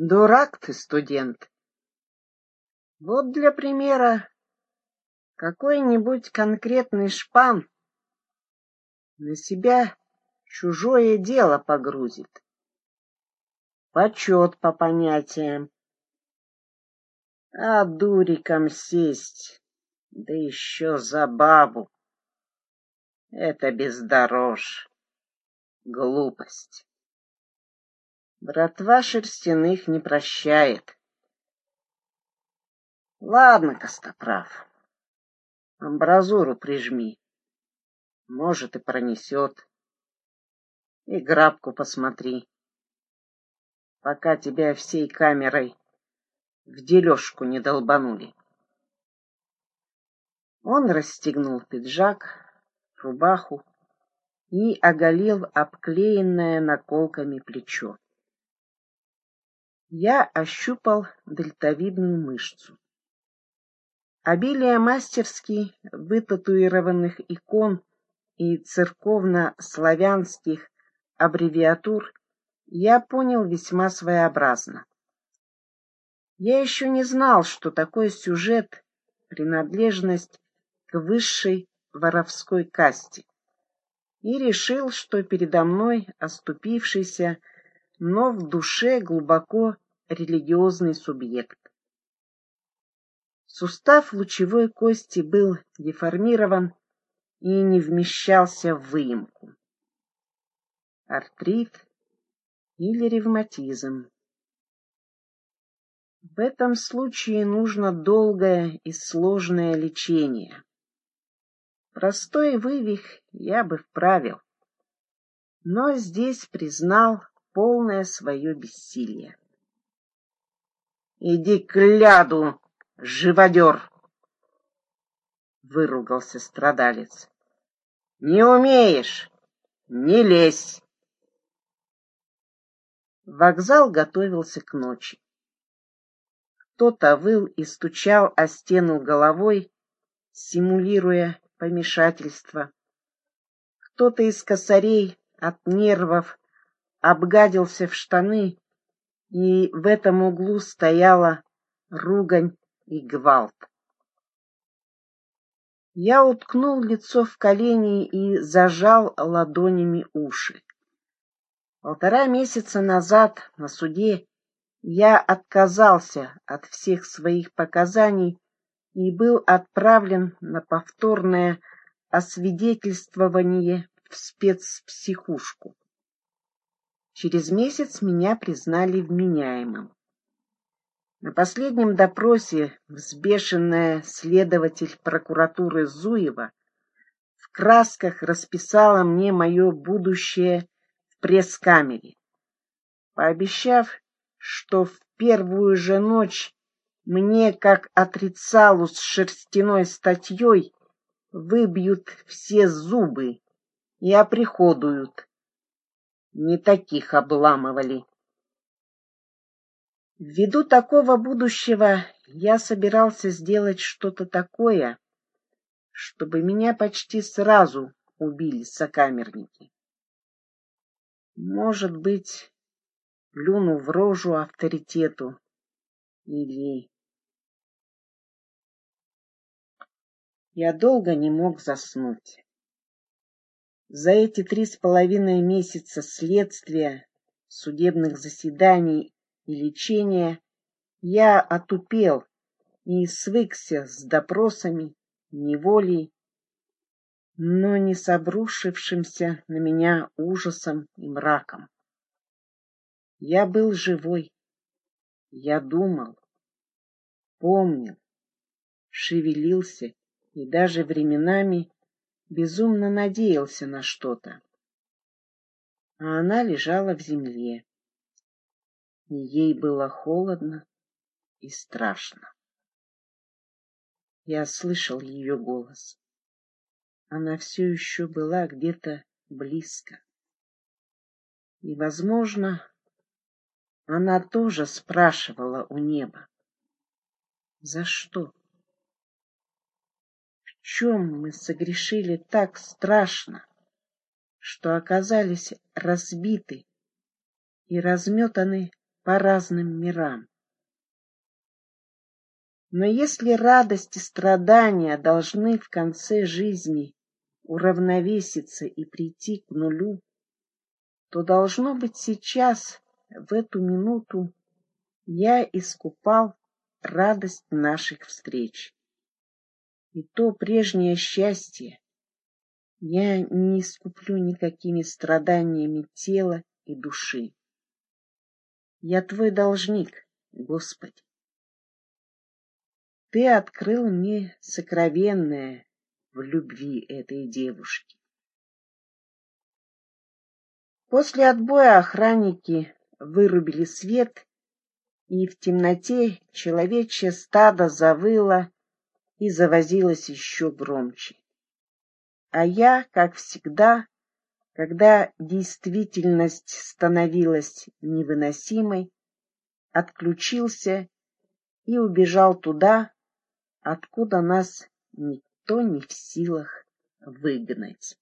Дурак ты, студент. Вот для примера какой-нибудь конкретный шпан на себя чужое дело погрузит. Почет по понятиям. А дуриком сесть, да еще за бабу. Это бездорож, глупость. Братва шерстяных не прощает. Ладно, Костоправ, амбразуру прижми. Может, и пронесет. И грабку посмотри, пока тебя всей камерой в дележку не долбанули. Он расстегнул пиджак, рубаху и оголил обклеенное наколками плечо. Я ощупал дельтовидную мышцу. Обилие мастерски вытатуированных икон и церковно-славянских аббревиатур я понял весьма своеобразно. Я еще не знал, что такой сюжет — принадлежность к высшей воровской касте, и решил, что передо мной оступившийся но в душе глубоко религиозный субъект. Сустав лучевой кости был деформирован и не вмещался в выемку. Артрит или ревматизм. В этом случае нужно долгое и сложное лечение. Простой вывих я бы вправил, но здесь признал полное свое бессилие. «Иди к ляду, живодер!» — выругался страдалец. «Не умеешь, не лезь!» Вокзал готовился к ночи. Кто-то выл и стучал о стену головой, симулируя помешательство. Кто-то из косарей от нервов обгадился в штаны, и в этом углу стояла ругань и гвалт. Я уткнул лицо в колени и зажал ладонями уши. Полтора месяца назад на суде я отказался от всех своих показаний и был отправлен на повторное освидетельствование в спецпсихушку. Через месяц меня признали вменяемым. На последнем допросе взбешенная следователь прокуратуры Зуева в красках расписала мне мое будущее в пресс-камере, пообещав, что в первую же ночь мне, как отрицалу с шерстяной статьей, выбьют все зубы и оприходуют не таких обламывали. Ввиду такого будущего я собирался сделать что-то такое, чтобы меня почти сразу убили сокамерники. Может быть, плюну в рожу авторитету или... Я долго не мог заснуть. За эти три с половиной месяца следствия, судебных заседаний и лечения я отупел и свыкся с допросами, неволей, но не с обрушившимся на меня ужасом и мраком. Я был живой, я думал, помнил, шевелился и даже временами безумно надеялся на что-то. А она лежала в земле, и ей было холодно и страшно. Я слышал ее голос. Она все еще была где-то близко. И, возможно, она тоже спрашивала у неба. За что? Чем мы согрешили так страшно, что оказались разбиты и разметаны по разным мирам. Но если радость и страдания должны в конце жизни уравновеситься и прийти к нулю, то должно быть сейчас, в эту минуту, я искупал радость наших встреч. И то прежнее счастье я не искуплю никакими страданиями тела и души. Я твой должник, Господи. Ты открыл мне сокровенное в любви этой девушки. После отбоя охранники вырубили свет, и в темноте человечье стадо завыло и завозилось еще громче. А я, как всегда, когда действительность становилась невыносимой, отключился и убежал туда, откуда нас никто не в силах выгнать.